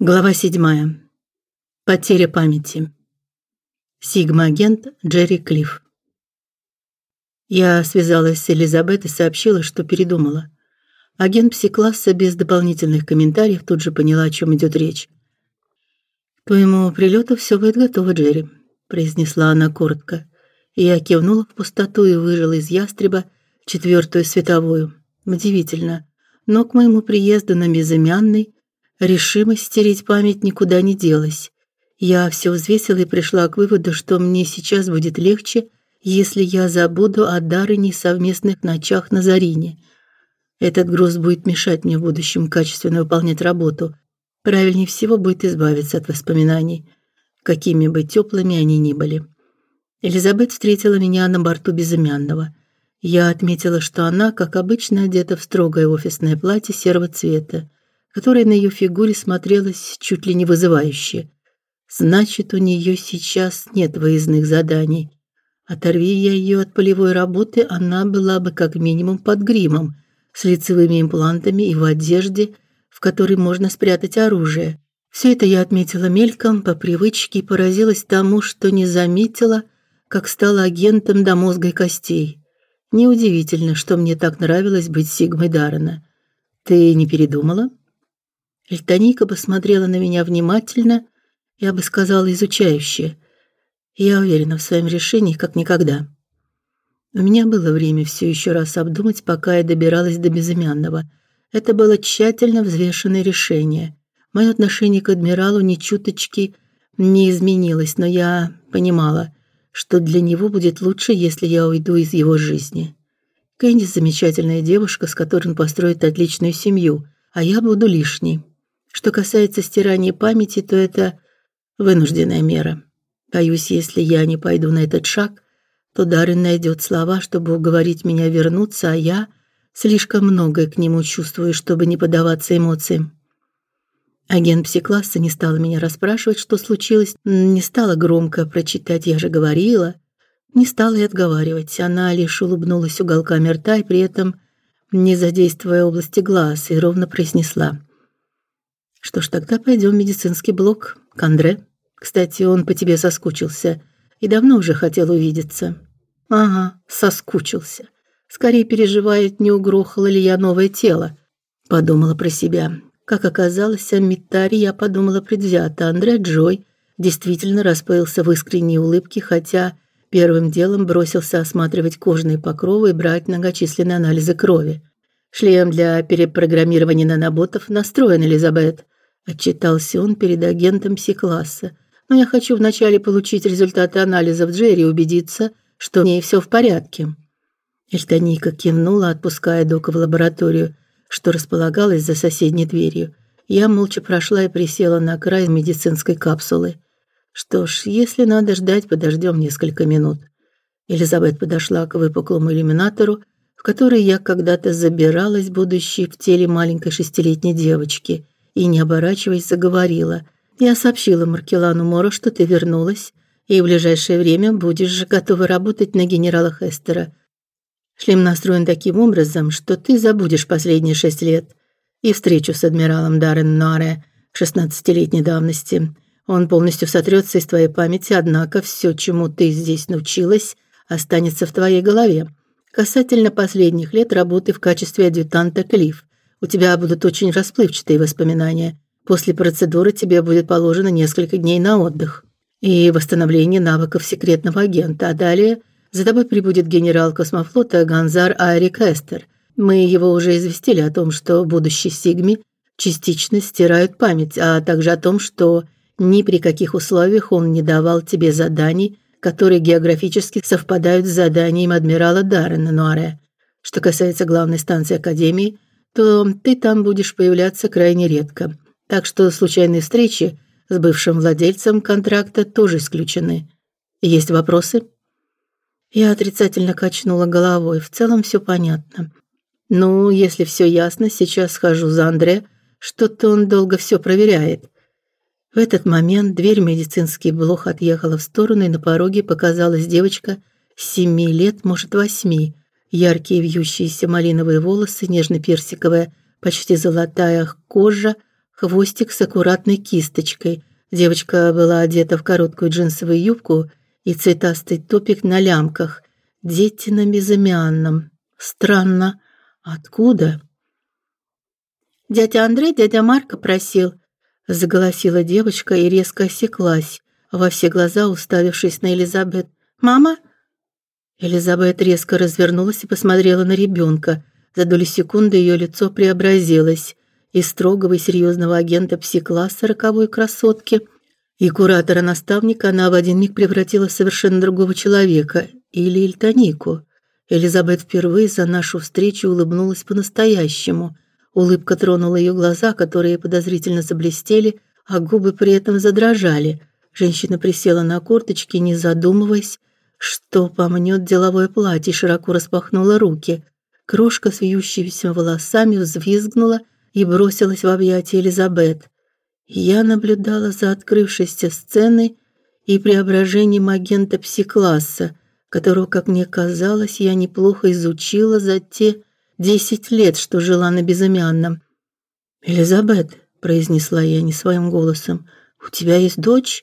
Глава 7. Потеря памяти. Сигма-агент Джерри Клифф. Я связалась с Элизабет и сообщила, что передумала. Агент пси-класса без дополнительных комментариев тут же поняла, о чем идет речь. «К твоему прилету все будет готово, Джерри», — произнесла она коротко. Я кивнула в пустоту и выжила из ястреба четвертую световую. Удивительно, но к моему приезду на безымянный Решимость стереть память никуда не делась. Я все взвесила и пришла к выводу, что мне сейчас будет легче, если я забуду о Дарыне совместных ночах на Зарине. Этот груз будет мешать мне в будущем качественно выполнять работу. Правильнее всего будет избавиться от воспоминаний, какими бы теплыми они ни были. Элизабет встретила меня на борту безымянного. Я отметила, что она, как обычно, одета в строгое офисное платье серого цвета которая на ее фигуре смотрелась чуть ли не вызывающе. Значит, у нее сейчас нет выездных заданий. Оторви я ее от полевой работы, она была бы как минимум под гримом, с лицевыми имплантами и в одежде, в которой можно спрятать оружие. Все это я отметила мельком по привычке и поразилась тому, что не заметила, как стала агентом до мозга и костей. Неудивительно, что мне так нравилось быть Сигмой Даррена. Ты не передумала? Эльтоника посмотрела на меня внимательно, я бы сказала изучающе. Я уверена в своем решении, как никогда. У меня было время все еще раз обдумать, пока я добиралась до безымянного. Это было тщательно взвешенное решение. Мое отношение к адмиралу ни чуточки не изменилось, но я понимала, что для него будет лучше, если я уйду из его жизни. Кэнди замечательная девушка, с которой он построит отличную семью, а я буду лишней. Что касается стирания памяти, то это вынужденная мера. Боюсь, если я не пойду на этот шаг, то Даррен найдет слова, чтобы уговорить меня вернуться, а я слишком многое к нему чувствую, чтобы не поддаваться эмоциям. Агент пси-класса не стала меня расспрашивать, что случилось, не стала громко прочитать, я же говорила, не стала и отговаривать. Она лишь улыбнулась уголками рта и при этом не задействуя области глаз, и ровно произнесла: что ж, тогда пойдем в медицинский блок к Андре. Кстати, он по тебе соскучился и давно уже хотел увидеться. Ага, соскучился. Скорее переживает, не угрохало ли я новое тело. Подумала про себя. Как оказалось, о Митаре я подумала предвзято. Андре Джой действительно расплылся в искренней улыбке, хотя первым делом бросился осматривать кожные покровы и брать многочисленные анализы крови. Шлем для перепрограммирования наноботов настроен, Элизабет, отчитался он перед агентом Си-класса. Но я хочу вначале получить результаты анализов Джерри и убедиться, что в ней все в порядке. Эльтоника кивнула, отпуская Дока в лабораторию, что располагалась за соседней дверью. Я молча прошла и присела на край медицинской капсулы. Что ж, если надо ждать, подождем несколько минут. Элизабет подошла к выпуклому иллюминатору, в который я когда-то забиралась, будучи в теле маленькой шестилетней девочки, и не оборачиваясь, заговорила: "Я сообщила Маркелану Моро, что ты вернулась, и в ближайшее время будешь готова работать на генерала Хестера. Шлем настроен таким образом, что ты забудешь последние шесть лет и встречу с адмиралом Даррен Норе шестнадцатилетней давности. Он полностью сотрется из твоей памяти, однако все, чему ты здесь научилась, останется в твоей голове. Касательно последних лет работы в качестве адъютанта Клифф, у тебя будут очень расплывчатые воспоминания. После процедуры тебе будет положено несколько дней на отдых и восстановление навыков секретного агента. А далее за тобой прибудет генерал космофлота Ганзар Айри Кестер. Мы его уже известили о том, что будущие Сигми частично стирают память, а также о том, что ни при каких условиях он не давал тебе заданий которые географически совпадают с заданием адмирала Даррена Нуаре. Что касается главной станции Академии, то ты там будешь появляться крайне редко. Так что случайные встречи с бывшим владельцем контракта тоже исключены. Есть вопросы? Я отрицательно качнула головой. В целом все понятно. Ну, если все ясно, сейчас схожу за Андре. Что-то он долго все проверяет. В этот момент дверь медицинский блок отъехала в сторону, и на пороге показалась девочка семи лет, может, восьми. Яркие вьющиеся малиновые волосы, нежно-персиковая, почти золотая кожа, хвостик с аккуратной кисточкой. Девочка была одета в короткую джинсовую юбку и цветастый топик на лямках. Дети на безымянном. Странно. Откуда? Дядя Андрей, дядя Марка просил, заголосила девочка и резко осеклась, во все глаза уставившись на Элизабет. Мама? Элизабет резко развернулась и посмотрела на ребенка. За долю секунды ее лицо преобразилось из строгого и серьезного агента пси-класса роковой красотки и куратора-наставника она в один миг превратилась в совершенно другого человека или Эльтонику. Элизабет впервые за нашу встречу улыбнулась по-настоящему. Улыбка тронула ее глаза, которые подозрительно заблестели, а губы при этом задрожали. Женщина присела на корточки, не задумываясь, что помнет деловое платье, широко распахнула руки. Крошка с вьющимися волосами взвизгнула и бросилась в объятия Элизабет. Я наблюдала за открывшейся сценой и преображением агента пси-класса, которого, как мне казалось, я неплохо изучила за те десять лет, что жила на безымянном. "Элизабет", произнесла я не своим голосом. "У тебя есть дочь?"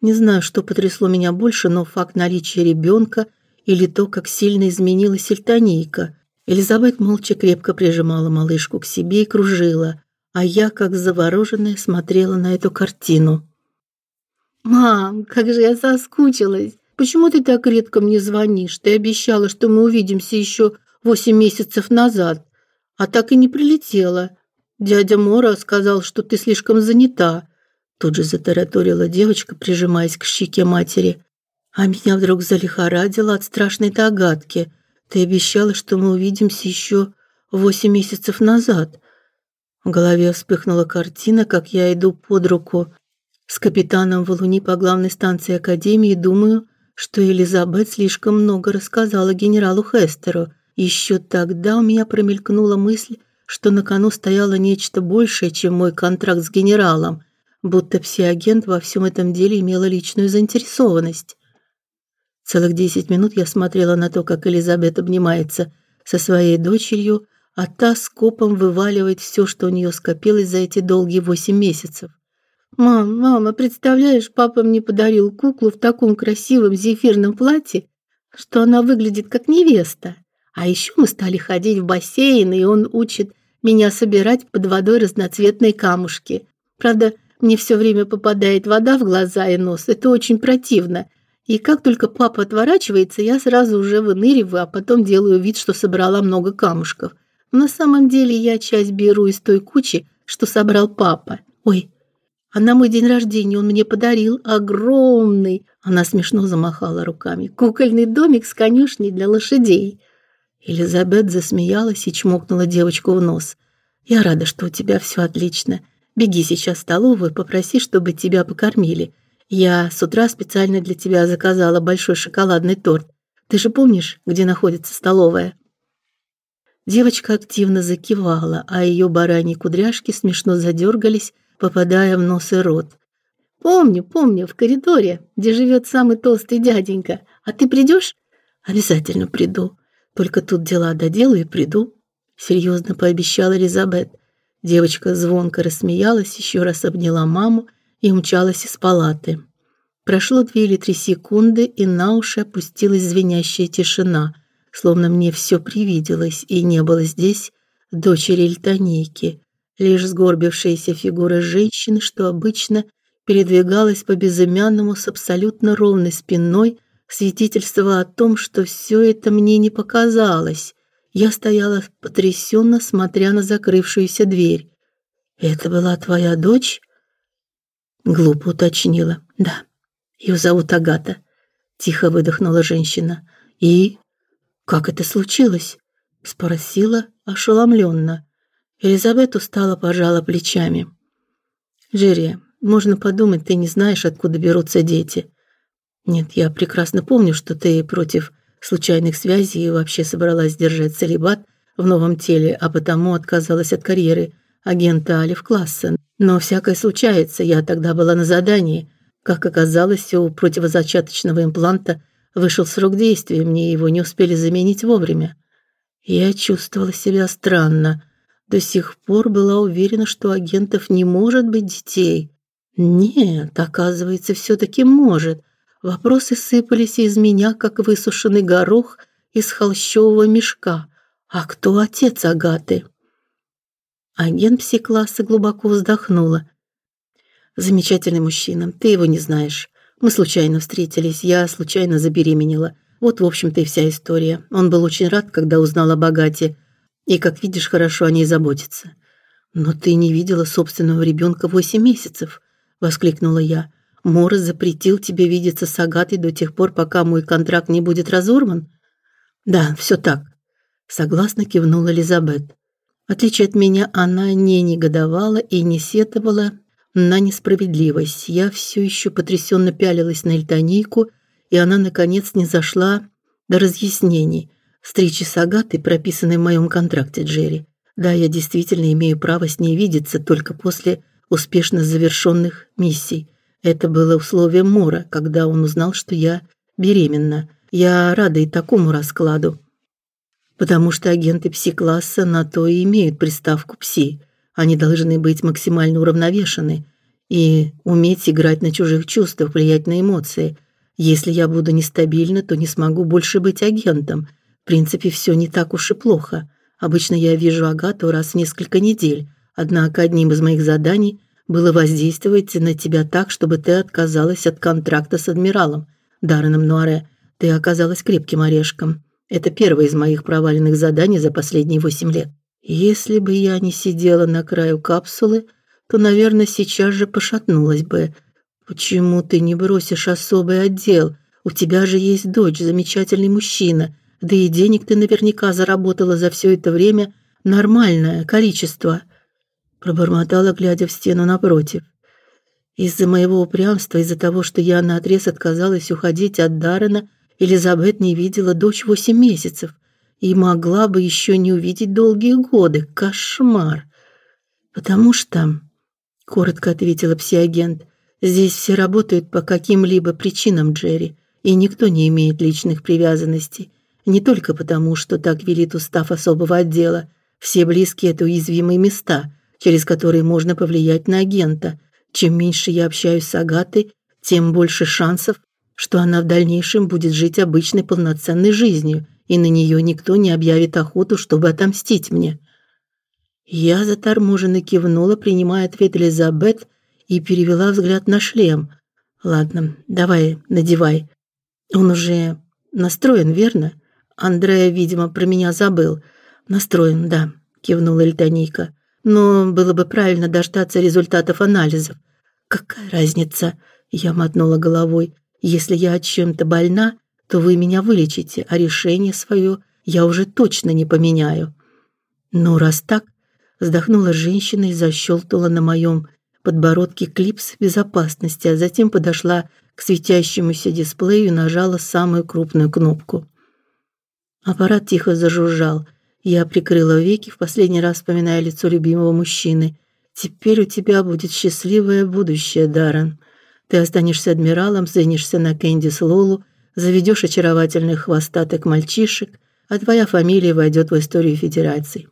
Не знаю, что потрясло меня больше, но факт наличия ребенка или то, как сильно изменилась Эльтонийка. Элизабет молча крепко прижимала малышку к себе и кружила, а я, как завороженная, смотрела на эту картину. Мам, как же я соскучилась. Почему ты так редко мне звонишь? Ты обещала, что мы увидимся еще восемь месяцев назад, а так и не прилетела. Дядя Мора сказал, что ты слишком занята. Тут же затараторила девочка, прижимаясь к щеке матери. А меня вдруг залихорадило от страшной догадки. Ты обещала, что мы увидимся еще восемь месяцев назад. В голове вспыхнула картина, как я иду под руку с капитаном Валуни по главной станции академии думаю, что Элизабет слишком много рассказала генералу Хестеру. Еще тогда у меня промелькнула мысль, что на кону стояло нечто большее, чем мой контракт с генералом будто псиагент во всем этом деле имела личную заинтересованность. Целых десять минут я смотрела на то, как Элизабет обнимается со своей дочерью, а та скопом вываливает все, что у нее скопилось за эти долгие восемь месяцев. Мам, мама, представляешь, папа мне подарил куклу в таком красивом зефирном платье, что она выглядит как невеста. А еще мы стали ходить в бассейн, и он учит меня собирать под водой разноцветные камушки. Правда, мне все время попадает вода в глаза и нос. Это очень противно. И как только папа отворачивается, я сразу уже выныриваю, а потом делаю вид, что собрала много камушков. На самом деле я часть беру из той кучи, что собрал папа. Ой, а на мой день рождения он мне подарил огромный, она смешно замахала руками, кукольный домик с конюшней для лошадей. Елизабет засмеялась и чмокнула девочку в нос. Я рада, что у тебя все отлично. Беги сейчас в столовую, попроси, чтобы тебя покормили. Я с утра специально для тебя заказала большой шоколадный торт. Ты же помнишь, где находится столовая? Девочка активно закивала, а ее бараньи кудряшки смешно задергались, попадая в нос и рот. Помню, помню, в коридоре, где живет самый толстый дяденька. А ты придешь? Обязательно приду. Только тут дела доделаю и приду, серьезно пообещала Элизабет. Девочка звонко рассмеялась, еще раз обняла маму и умчалась из палаты. Прошло две или три секунды, и на уши опустилась звенящая тишина, словно мне все привиделось, и не было здесь дочери Эльтонейки, лишь сгорбившаяся фигура женщины, что обычно передвигалась по безымянному с абсолютно ровной спиной, свидетельствовало о том, что все это мне не показалось. Я стояла потрясенно, смотря на закрывшуюся дверь. Это была твоя дочь? глупо уточнила. Да. Ее зовут Агата, тихо выдохнула женщина. И как это случилось? спросила ошеломленно. Елизавета устало пожала плечами. Джерри, можно подумать, ты не знаешь, откуда берутся дети. Нет, я прекрасно помню, что ты против случайных связей и вообще собралась держать целибат в новом теле, а потому отказалась от карьеры агента Алиф-класса. Но всякое случается, я тогда была на задании. Как оказалось, у противозачаточного импланта вышел срок действия, мне его не успели заменить вовремя. Я чувствовала себя странно. До сих пор была уверена, что агентов не может быть детей. Нет, оказывается, все таки может. Вопросы сыпались из меня, как высушенный горох из холщового мешка. А кто отец Агаты? Агент пси-класса глубоко вздохнула. Замечательный мужчина. Ты его не знаешь. Мы случайно встретились, я случайно забеременела. Вот, в общем-то, и вся история. Он был очень рад, когда узнал о богате, и, как видишь, хорошо о ней заботится. Но ты не видела собственного ребенка восемь месяцев, воскликнула я. Морос запретил тебе видеться с Агатой до тех пор, пока мой контракт не будет разорван. Да, все так, согласно кивнула Элизабет. В отличие от меня, она не негодовала и не сетовала на несправедливость. Я все еще потрясенно пялилась на Эльтонийку, и она наконец не зашла до разъяснений. Встречи с Агатой прописаны в моем контракте, Джерри. Да, я действительно имею право с ней видеться только после успешно завершенных миссий. Это было условием Мора, когда он узнал, что я беременна. Я рада и такому раскладу потому что агенты пси-класса на то и имеют приставку пси. Они должны быть максимально уравновешены и уметь играть на чужих чувствах, влиять на эмоции. Если я буду нестабильна, то не смогу больше быть агентом. В принципе, все не так уж и плохо. Обычно я вижу Агату раз в несколько недель. Однако одним из моих заданий было воздействовать на тебя так, чтобы ты отказалась от контракта с адмиралом Дарреном Нуаре. Ты оказалась крепким орешком. Это первое из моих проваленных заданий за последние восемь лет. Если бы я не сидела на краю капсулы, то, наверное, сейчас же пошатнулась бы. Почему ты не бросишь особый отдел? У тебя же есть дочь, замечательный мужчина. Да и денег ты наверняка заработала за все это время нормальное количество. Пробормотала, глядя в стену напротив. Из-за моего упрямства, из-за того, что я наотрез отказалась уходить от Даррена, Элизабет не видела дочь восемь месяцев и могла бы еще не увидеть долгие годы. Кошмар. Потому что, коротко ответила псиагент, здесь все работают по каким-либо причинам, Джерри, и никто не имеет личных привязанностей. Не только потому, что так велит устав особого отдела. Все близкие это уязвимые места, через которые можно повлиять на агента. Чем меньше я общаюсь с Агатой, тем больше шансов, что она в дальнейшем будет жить обычной полноценной жизнью, и на нее никто не объявит охоту, чтобы отомстить мне. Я заторможенно кивнула, принимая ответ Элизабет, и перевела взгляд на шлем. Ладно, давай, надевай. Он уже настроен, верно? Андрея, видимо, про меня забыл. Настроен, да, кивнула Эльтоника. Но было бы правильно дождаться результатов анализов. Какая разница? Я мотнула головой. Если я чем-то больна, то вы меня вылечите, а решение свое я уже точно не поменяю. Ну раз так, вздохнула женщина и защелкнула на моем подбородке клипс безопасности, а затем подошла к светящемуся дисплею и нажала самую крупную кнопку. Аппарат тихо зажужжал. Я прикрыла веки, в последний раз вспоминая лицо любимого мужчины. Теперь у тебя будет счастливое будущее, Даррен. Ты останешься адмиралом, женишься на Кэндис Лолу, заведешь очаровательных хвостатых мальчишек, а твоя фамилия войдет в историю Федерации.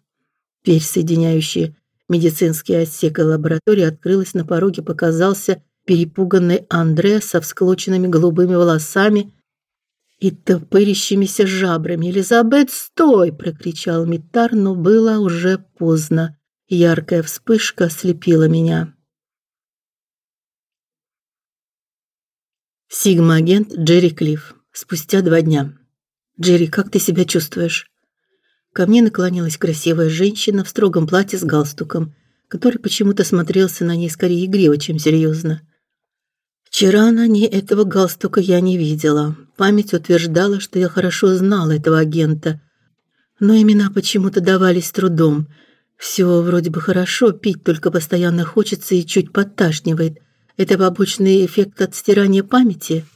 Дверь, соединяющая медицинский отсек и лабораторию, открылась на пороге, показался перепуганный Андре со всклоченными голубыми волосами и топырящимися жабрами. "Элизабет, стой!" прокричал Митар, но было уже поздно. Яркая вспышка ослепила меня. Сигма-агент Джерри Клифф. Спустя два дня. Джерри, как ты себя чувствуешь? Ко мне наклонилась красивая женщина в строгом платье с галстуком, который почему-то смотрелся на ней скорее игриво, чем серьезно. Вчера на ней этого галстука я не видела. Память утверждала, что я хорошо знала этого агента, но имена почему-то давались трудом. Все вроде бы хорошо, пить только постоянно хочется и чуть подташнивает. Это побочный эффект от стирания памяти.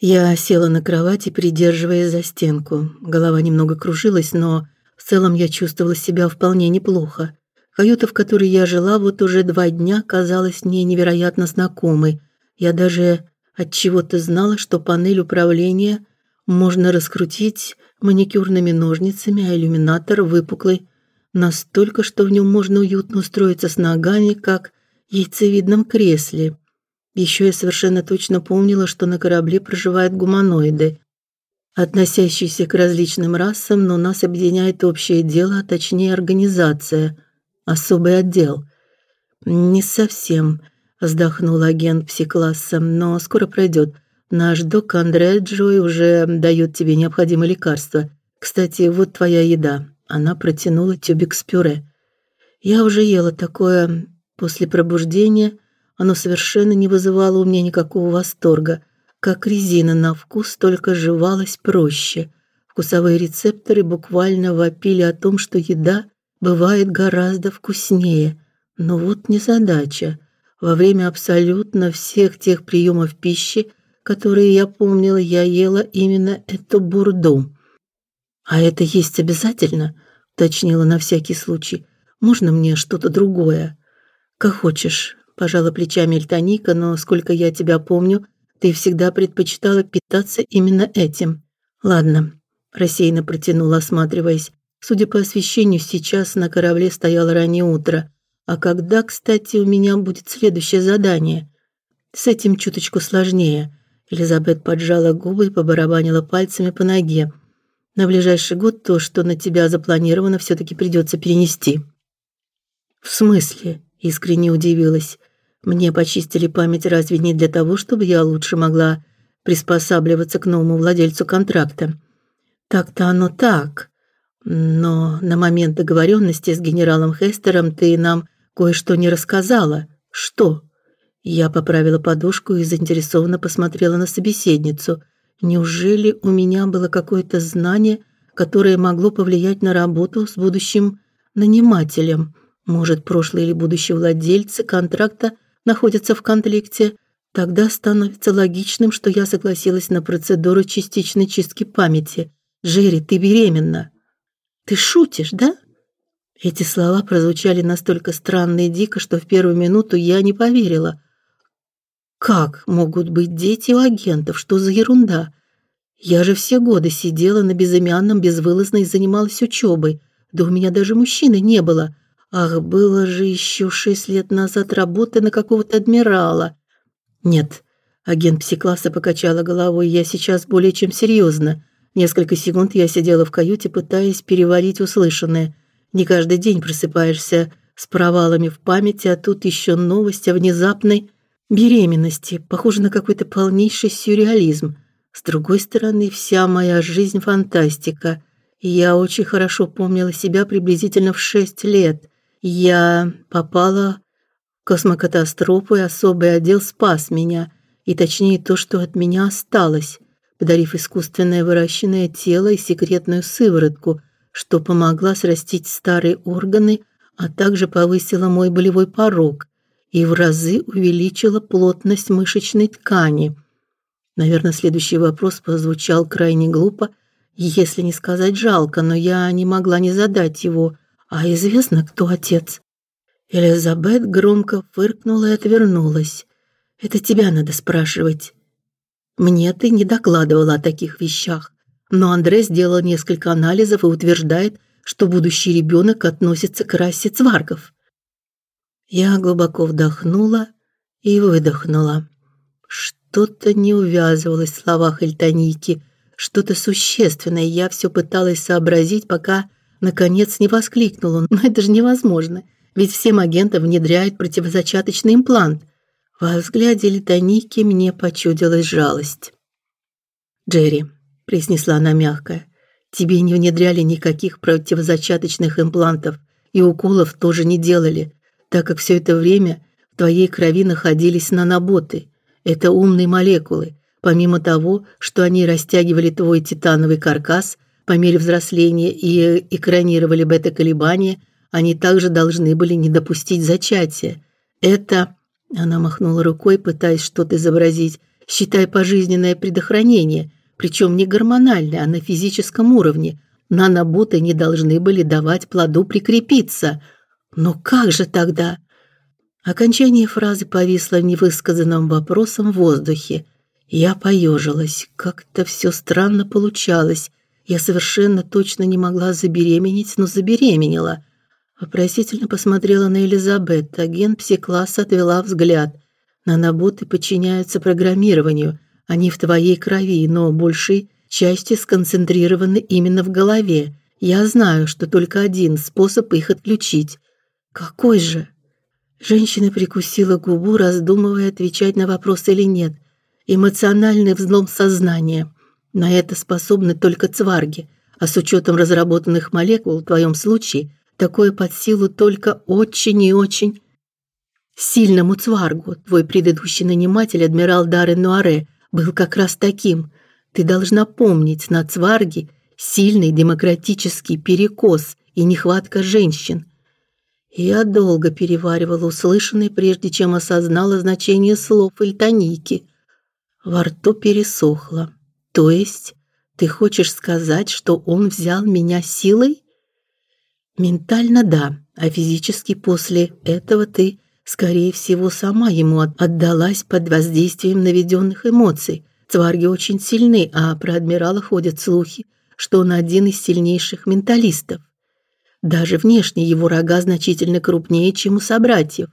Я села на кровати, придерживаясь за стенку. Голова немного кружилась, но в целом я чувствовала себя вполне неплохо. Каюта, в которой я жила вот уже два дня, казалась мне невероятно знакомой. Я даже от чего-то знала, что панель управления можно раскрутить маникюрными ножницами, а иллюминатор выпуклой настолько, что в нем можно уютно устроиться с ногами, как в яйцевидном кресле. Еще я совершенно точно помнила, что на корабле проживают гуманоиды, относящиеся к различным расам, но нас объединяет общее дело, а точнее организация, особый отдел. Не совсем, вздохнул агент пси-класса, но скоро пройдет. Наш док Андре Джой уже дает тебе необходимые лекарства. Кстати, вот твоя еда. Она протянула тюбик с пюре. Я уже ела такое после пробуждения. Оно совершенно не вызывало у меня никакого восторга, как резина на вкус, только жевалась проще. Вкусовые рецепторы буквально вопили о том, что еда бывает гораздо вкуснее. Но вот незадача. Во время абсолютно всех тех приемов пищи, которые я помнила, я ела именно эту бурду. А это есть обязательно, уточнила на всякий случай. Можно мне что-то другое? Как хочешь, пожала плечами Эльтоника, но сколько я тебя помню, ты всегда предпочитала питаться именно этим. Ладно, рассеянно протянула, осматриваясь. Судя по освещению, сейчас на корабле стояло раннее утро. А когда, кстати, у меня будет следующее задание? С этим чуточку сложнее. Элизабет поджала губы и побарабанила пальцами по ноге. На ближайший год то, что на тебя запланировано, все таки придется перенести. В смысле? Искренне удивилась. Мне почистили память разве не для того, чтобы я лучше могла приспосабливаться к новому владельцу контракта? Так-то оно так. Но на момент договоренности с генералом Хестером ты нам кое-что не рассказала. Что? Я поправила подушку и заинтересованно посмотрела на собеседницу. Неужели у меня было какое-то знание, которое могло повлиять на работу с будущим нанимателем? Может, прошлые или будущие владельцы контракта находятся в конфликте? Тогда становится логичным, что я согласилась на процедуру частичной чистки памяти. Джерри, ты беременна. Ты шутишь, да? Эти слова прозвучали настолько странно и дико, что в первую минуту я не поверила. Как могут быть дети у агентов? Что за ерунда? Я же все годы сидела на безымянном безвылазно и занималась учебой. Да у меня даже мужчины не было. Ах, было же еще шесть лет назад работа на какого-то адмирала. Нет, агент пси-класса покачала головой. Я сейчас более чем серьезно. Несколько секунд я сидела в каюте, пытаясь переварить услышанное. Не каждый день просыпаешься с провалами в памяти, а тут еще новость о внезапной беременности, похоже на какой-то полнейший сюрреализм. С другой стороны, вся моя жизнь фантастика. Я очень хорошо помнила себя приблизительно в шесть лет. Я попала в космокатастрофу, и особый отдел спас меня, и точнее то, что от меня осталось, подарив искусственное выращенное тело и секретную сыворотку, что помогла срастить старые органы, а также повысила мой болевой порог и в разы увеличила плотность мышечной ткани. Наверное, следующий вопрос прозвучал крайне глупо, если не сказать жалко, но я не могла не задать его. А известно, кто отец? Элизабет громко фыркнула и отвернулась. Это тебя надо спрашивать. Мне ты не докладывала о таких вещах. Но Андрей сделал несколько анализов и утверждает, что будущий ребенок относится к расе цваргов. Я глубоко вдохнула и выдохнула. Что-то не увязывалось в словах Эльтоники, что-то существенное. Я все пыталась сообразить, пока наконец не воскликнула: "Но это же невозможно, ведь всем агентам внедряют противозачаточный имплант". Во взгляде Эльтоники мне почудилась жалость. "Джерри", произнесла она мягко. "Тебе не внедряли никаких противозачаточных имплантов, и уколов тоже не делали так как все это время в твоей крови находились наноботы. Это умные молекулы. Помимо того, что они растягивали твой титановый каркас по мере взросления и экранировали бета-колебания, они также должны были не допустить зачатия. Это, она махнула рукой, пытаясь что-то изобразить, считай пожизненное предохранение, причем не гормональное, а на физическом уровне. Наноботы не должны были давать плоду прикрепиться – но как же тогда? Окончание фразы повисло невысказанным вопросом в воздухе. Я поежилась. Как-то все странно получалось. Я совершенно точно не могла забеременеть, но забеременела. Вопросительно посмотрела на Элизабет. Агент пси-класса отвела взгляд. Наноботы подчиняются программированию. Они в твоей крови, но большей части сконцентрированы именно в голове. Я знаю, что только один способ их отключить. Какой же? Женщина прикусила губу, раздумывая, отвечать на вопрос или нет. Эмоциональный взлом сознания. На это способны только цварги, а с учетом разработанных молекул в твоем случае такое под силу только очень и очень сильному цваргу. Твой предыдущий наниматель, адмирал Даррен Нуаре, был как раз таким. Ты должна помнить, на цварге сильный демократический перекос и нехватка женщин. Я долго переваривала услышанное, прежде чем осознала значение слов Эльтоники. Во рту пересохло. То есть ты хочешь сказать, что он взял меня силой? Ментально да, а физически после этого ты, скорее всего, сама ему отдалась под воздействием наведенных эмоций. Цварги очень сильны, а про адмирала ходят слухи, что он один из сильнейших менталистов. Даже внешне его рога значительно крупнее, чем у собратьев.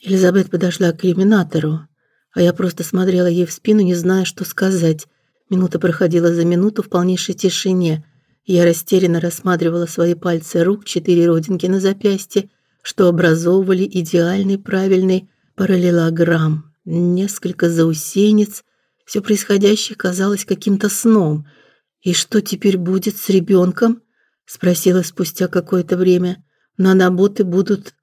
Элизабет подошла к иллюминатору, а я просто смотрела ей в спину, не зная, что сказать. Минута проходила за минуту в полнейшей тишине. Я растерянно рассматривала свои пальцы рук, четыре родинки на запястье, что образовывали идеальный правильный параллелограмм. Несколько заусенец. Все происходящее казалось каким-то сном. И что теперь будет с ребенком? спросила спустя какое-то время. Наноботы будут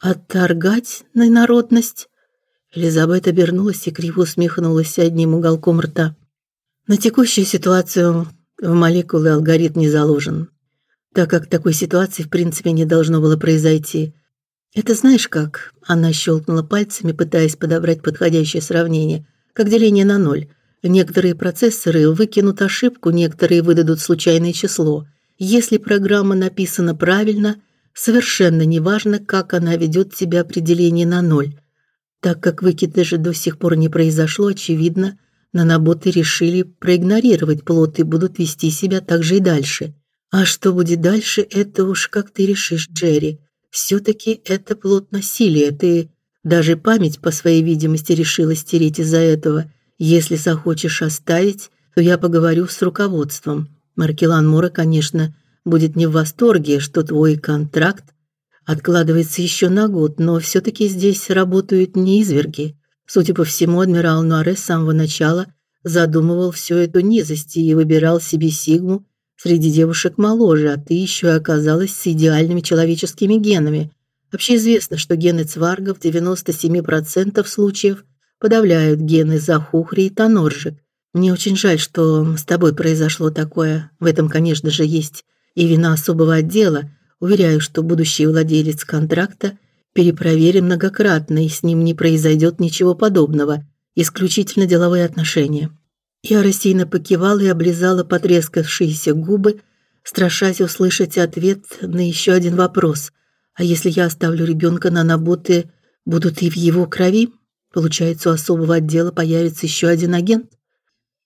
отторгать на народность? Элизабет обернулась и криво усмехнулась одним уголком рта. На текущую ситуацию в молекулы алгоритм не заложен, так как такой ситуации в принципе не должно было произойти. Это знаешь как? Она щелкнула пальцами, пытаясь подобрать подходящее сравнение, как деление на ноль. Некоторые процессоры выкинут ошибку, некоторые выдадут случайное число. Если программа написана правильно, совершенно неважно, как она ведет себя определение на ноль. Так как выкидыша до сих пор не произошло, очевидно, наноботы решили проигнорировать плод и будут вести себя так же и дальше. А что будет дальше, это уж как ты решишь, Джерри. все таки это плод насилия. Ты даже память по своей видимости решила стереть из-за этого. Если захочешь оставить, то я поговорю с руководством. Маркелан Мора, конечно, будет не в восторге, что твой контракт откладывается еще на год, но все таки здесь работают не изверги. Судя по всему, адмирал Нуаре с самого начала задумывал всю эту низость и выбирал себе Сигму среди девушек моложе, а ты еще и оказалась с идеальными человеческими генами. Вообще известно, что гены цваргов в 97% случаев подавляют гены захухри и тоноржек. Мне очень жаль, что с тобой произошло такое. В этом, конечно же, есть и вина особого отдела. Уверяю, что будущий владелец контракта перепроверен многократно, и с ним не произойдет ничего подобного. Исключительно деловые отношения. Я рассеянно покивала и облизала потрескавшиеся губы, страшась услышать ответ на еще один вопрос. А если я оставлю ребенка на наботы, будут и в его крови? Получается, у особого отдела появится еще один агент?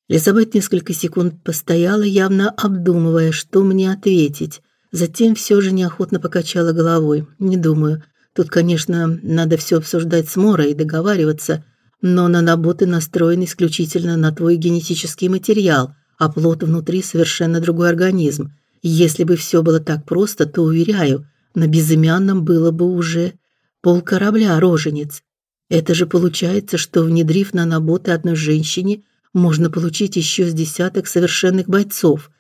Лизабет несколько секунд постояла, явно обдумывая, что мне ответить. Затем все же неохотно покачала головой. Не думаю, Тут, конечно, надо все обсуждать с Морой и договариваться, но наноботы настроены исключительно на твой генетический материал, а плод внутри совершенно другой организм. Если бы все было так просто, то уверяю, на безымянном было бы уже пол корабля роженец. Это же получается, что внедрив наноботы одной женщине, можно получить еще с десяток совершенных бойцов.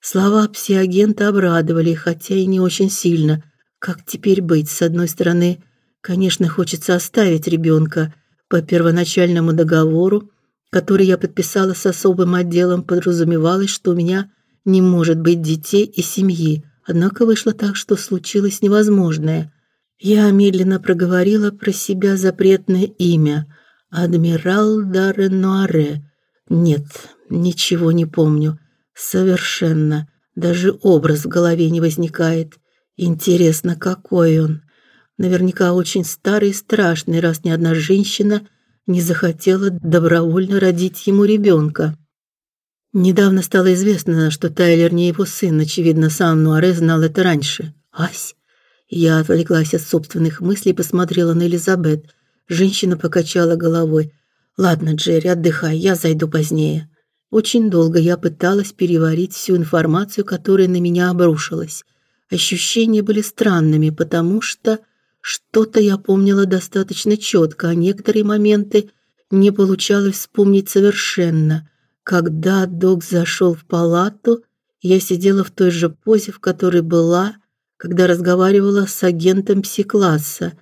Слова псиагента обрадовали, хотя и не очень сильно – как теперь быть? С одной стороны, конечно, хочется оставить ребенка. По первоначальному договору, который я подписала с особым отделом, подразумевалось, что у меня не может быть детей и семьи. Однако вышло так, что случилось невозможное. Я медленно проговорила про себя запретное имя адмирал Дарренуаре. Нет, ничего не помню. Совершенно. Даже образ в голове не возникает. Интересно, какой он? Наверняка очень старый и страшный, раз ни одна женщина не захотела добровольно родить ему ребенка. Недавно стало известно, что Тайлер не его сын, очевидно, сам Нуаре знал это раньше. Ась, Я отвлеклась от собственных мыслей и посмотрела на Элизабет. Женщина покачала головой. Ладно, Джерри, отдыхай, я зайду позднее. Очень долго я пыталась переварить всю информацию, которая на меня обрушилась. Ощущения были странными, потому что что-то я помнила достаточно четко, а некоторые моменты не получалось вспомнить совершенно. Когда док зашел в палату, я сидела в той же позе, в которой была, когда разговаривала с агентом пси-класса.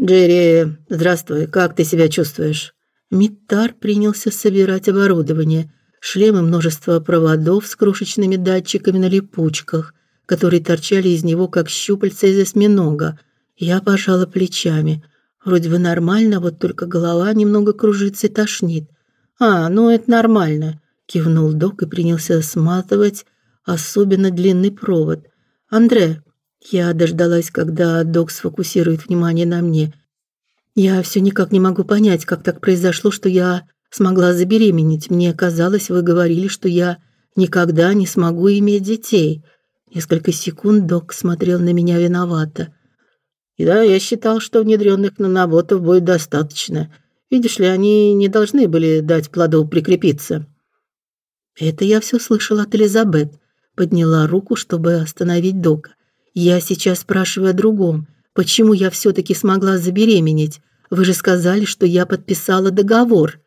Джерри, здравствуй. Как ты себя чувствуешь? Митар принялся собирать оборудование, шлемы, множество проводов с крошечными датчиками на липучках, которые торчали из него как щупальца из осьминога. Я пожала плечами. Вроде бы нормально, вот только голова немного кружится и тошнит. А, ну это нормально, кивнул док и принялся сматывать особенно длинный провод. Андре, я дождалась, когда док сфокусирует внимание на мне. Я все никак не могу понять, как так произошло, что я смогла забеременеть. Мне казалось, вы говорили, что я никогда не смогу иметь детей. Несколько секунд док смотрел на меня виновато. И да, я считал, что внедренных наноботов будет достаточно. Видишь ли, они не должны были дать плоду прикрепиться. Это я все слышала от Элизабет. Подняла руку, чтобы остановить Дока. Я сейчас спрашиваю о другом. Почему я все таки смогла забеременеть? Вы же сказали, что я подписала договор.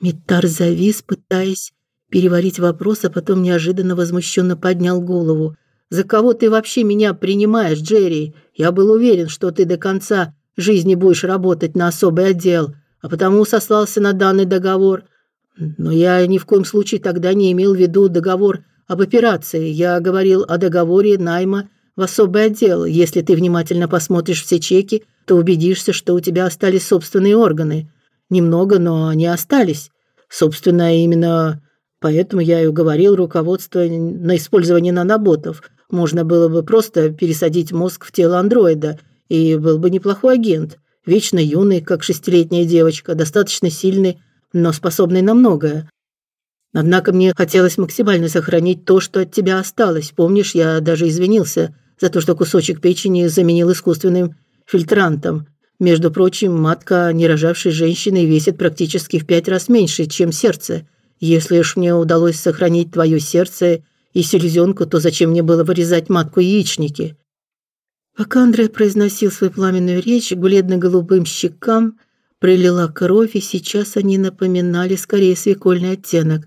Митар завис, пытаясь переварить вопрос, а потом неожиданно возмущенно поднял голову. За кого ты вообще меня принимаешь, Джерри? Я был уверен, что ты до конца жизни будешь работать на особый отдел, а потому сослался на данный договор. Но я ни в коем случае тогда не имел в виду договор об операции. Я говорил о договоре найма в особый отдел. Если ты внимательно посмотришь все чеки, то убедишься, что у тебя остались собственные органы. Немного, но они остались. Собственно, именно поэтому я и уговорил руководство на использование наноботов. Можно было бы просто пересадить мозг в тело андроида, и был бы неплохой агент. Вечно юный, как шестилетняя девочка, достаточно сильный, но способный на многое. Однако мне хотелось максимально сохранить то, что от тебя осталось. Помнишь, я даже извинился за то, что кусочек печени заменил искусственным фильтрантом. Между прочим, матка нерожавшей женщины весит практически в пять раз меньше, чем сердце. Если уж мне удалось сохранить твое сердце и селезенку, то зачем мне было вырезать матку яичники? Пока Андрей произносил свою пламенную речь, бледно-голубым щекам прилила кровь, и сейчас они напоминали скорее свекольный оттенок.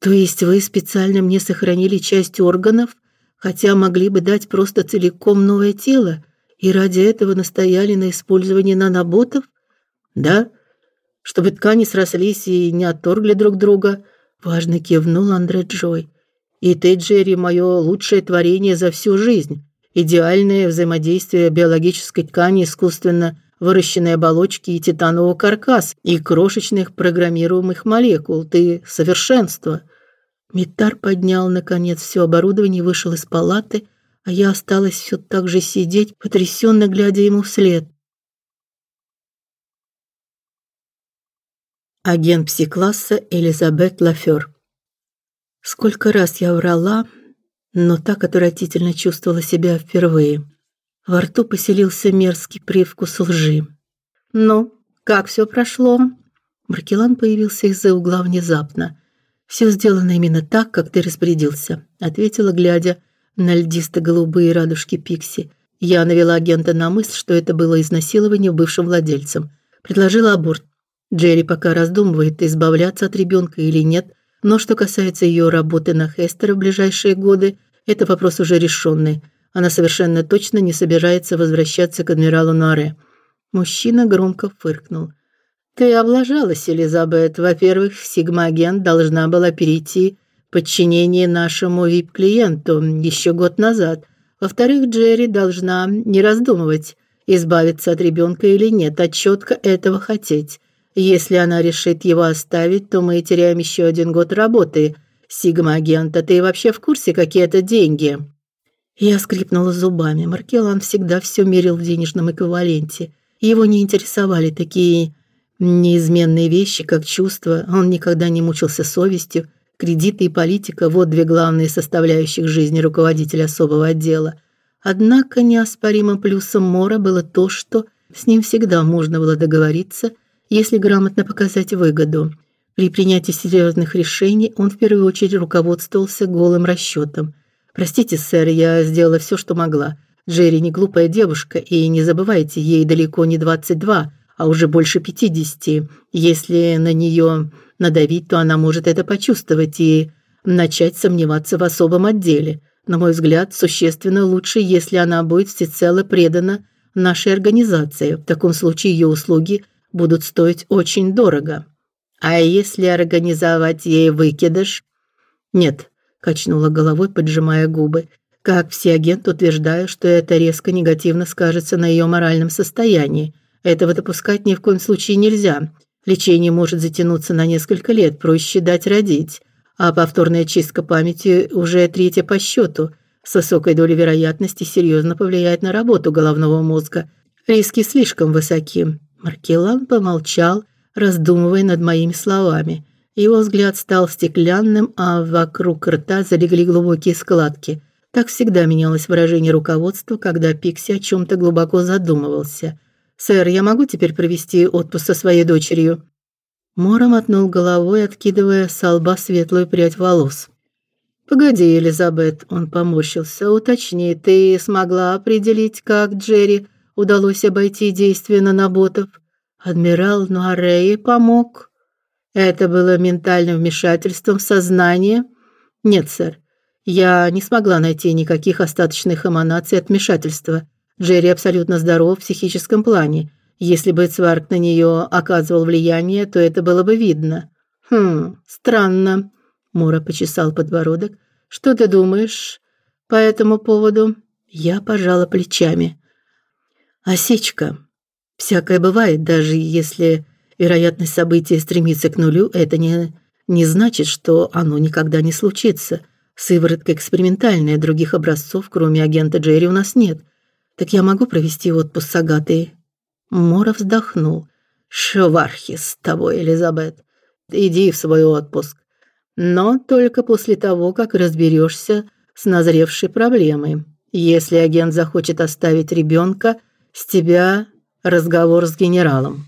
То есть вы специально мне сохранили часть органов, хотя могли бы дать просто целиком новое тело, и ради этого настояли на использовании наноботов? Да, чтобы ткани срослись и не отторгли друг друга, важно кивнул Андре Джой. И ты, Джерри, мое лучшее творение за всю жизнь. Идеальное взаимодействие биологической ткани, искусственно выращенной оболочки и титанового каркаса и крошечных программируемых молекул. Ты совершенство. Митар поднял наконец все оборудование и вышел из палаты, а я осталась все так же сидеть, потрясенно глядя ему вслед. Агент пси-класса Элизабет Лафер. Сколько раз я врала, но так отвратительно чувствовала себя впервые. Во рту поселился мерзкий привкус лжи. "Ну, как все прошло?" Маркелан появился из-за угла внезапно. Все сделано именно так, как ты распорядился, ответила, глядя на льдисто-голубые радужки Пикси. Я навела агента на мысль, что это было изнасилование бывшим владельцем. Предложила аборт. Джерри пока раздумывает, избавляться от ребенка или нет, но что касается ее работы на Хестера в ближайшие годы, это вопрос уже решенный. Она совершенно точно не собирается возвращаться к адмиралу Наре. Мужчина громко фыркнул. Ты облажалась, Элизабет. Во-первых, Сигма-агент должна была перейти подчинение нашему VIP-клиенту еще год назад. Во-вторых, Джерри должна не раздумывать, избавиться от ребенка или нет, а четко этого хотеть. Если она решит его оставить, то мы теряем еще один год работы. Сигма-агента, ты вообще в курсе, какие это деньги? Я скрипнула зубами. Маркелан всегда все мерил в денежном эквиваленте. Его не интересовали такие неизменные вещи, как чувства. Он никогда не мучился совестью. Кредиты и политика вот две главные составляющих жизни руководителя особого отдела. Однако неоспоримым плюсом Мора было то, что с ним всегда можно было договориться, если грамотно показать выгоду. При принятии серьезных решений он в первую очередь руководствовался голым расчетом. Простите, сэр, я сделала все, что могла. Джерри не глупая девушка, и не забывайте, ей далеко не 22, а уже больше 50. Если на нее надавить, то она может это почувствовать и начать сомневаться в особом отделе. На мой взгляд, существенно лучше, если она будет всецело предана нашей организации. В таком случае ее услуги будут стоить очень дорого. А если организовать ей выкидыш? Нет, качнула головой, поджимая губы. Как все агенты утверждают, что это резко негативно скажется на ее моральном состоянии. Этого допускать ни в коем случае нельзя. Лечение может затянуться на несколько лет, проще дать родить а повторная чистка памяти уже третья по счету, с высокой долей вероятности серьезно повлияет на работу головного мозга. Риски слишком высоки. Маркелан помолчал, раздумывая над моими словами. Его взгляд стал стеклянным, а вокруг рта залегли глубокие складки. Так всегда менялось выражение руководства, когда Пикси о чем то глубоко задумывался. Сэр, я могу теперь провести отпуск со своей дочерью. Мора мотнул головой, откидывая с лба светлую прядь волос. Погоди, Элизабет, он поморщился. Уточни, ты смогла определить, как Джерри удалось обойти действия наноботов? Адмирал Нуарей помог. Это было ментальным вмешательством в сознание? Нет, сэр. Я не смогла найти никаких остаточных эманаций от вмешательства. Джерри абсолютно здоров в психическом плане. Если бы Цварк на нее оказывал влияние, то это было бы видно. Хм, странно. Мура почесал подбородок. Что ты думаешь по этому поводу? Я пожала плечами. Осечка. Всякое бывает, даже если вероятность события стремится к нулю, это не не значит, что оно никогда не случится. Сыворотка экспериментальная, других образцов, кроме агента Джерри, у нас нет. Так я могу провести отпуск с Агатой Мора вздохнул. Швархи с тобой, Элизабет. Иди в свой отпуск, но только после того, как разберешься с назревшей проблемой. Если агент захочет оставить ребенка, с тебя разговор с генералом.